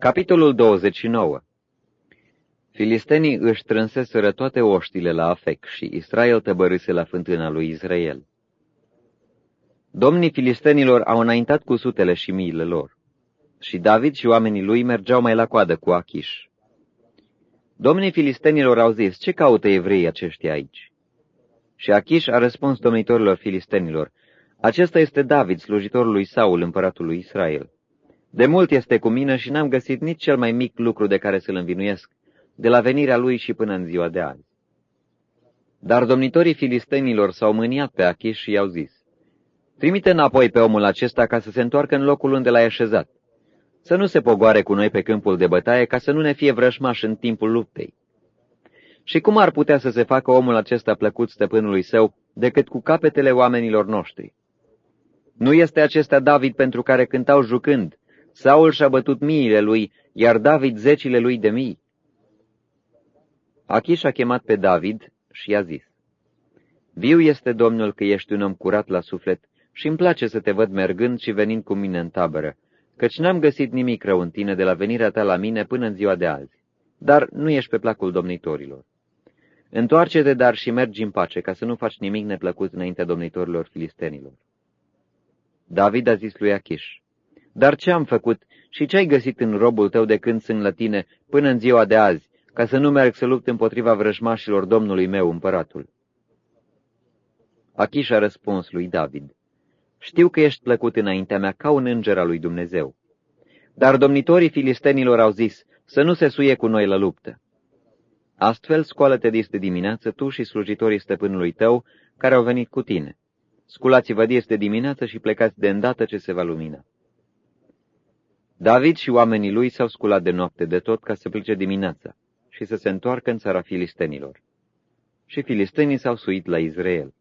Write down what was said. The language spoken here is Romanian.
Capitolul 29 Filistenii își trânseseră toate oștile la Afec și Israel tăbărâse la fântâna lui Israel. Domnii filistenilor au înaintat cu sutele și miile lor. Și David și oamenii lui mergeau mai la coadă cu Achiș. Domnii filistenilor au zis, ce caută evreii aceștia aici? Și Achiș a răspuns domnitorilor filistenilor, acesta este David, slujitorul lui Saul, împăratul lui Israel. De mult este cu mine și n-am găsit nici cel mai mic lucru de care să-l învinuiesc, de la venirea lui și până în ziua de azi. Dar domnitorii filistenilor s-au mâniat pe Achiș și i-au zis, Trimite înapoi pe omul acesta ca să se întoarcă în locul unde l-ai așezat, să nu se pogoare cu noi pe câmpul de bătaie ca să nu ne fie vrășmaș în timpul luptei. Și cum ar putea să se facă omul acesta plăcut stăpânului său decât cu capetele oamenilor noștri? Nu este acesta David pentru care cântau jucând, Saul și-a bătut miile lui, iar David zecile lui de mii. Achiș a chemat pe David și i-a zis, Viu este Domnul că ești un om curat la suflet și îmi place să te văd mergând și venind cu mine în tabără, căci n-am găsit nimic rău în tine de la venirea ta la mine până în ziua de azi, dar nu ești pe placul domnitorilor. Întoarce-te, dar, și mergi în pace, ca să nu faci nimic neplăcut înaintea domnitorilor filistenilor. David a zis lui Achiș, Dar ce am făcut și ce ai găsit în robul tău de când sunt la tine până în ziua de azi, ca să nu merg să lupt împotriva vrăjmașilor domnului meu, împăratul? Achiș a răspuns lui David, Știu că ești plăcut înaintea mea ca un înger al lui Dumnezeu. Dar domnitorii filistenilor au zis, să nu se suie cu noi la luptă. Astfel, scoală-te de dimineață tu și slujitorii stăpânului tău, care au venit cu tine. Sculați-vă de dimineață și plecați de îndată ce se va lumina. David și oamenii lui s-au sculat de noapte de tot ca să plece dimineața și să se întoarcă în țara filistenilor. Și filistenii s-au suit la Israel.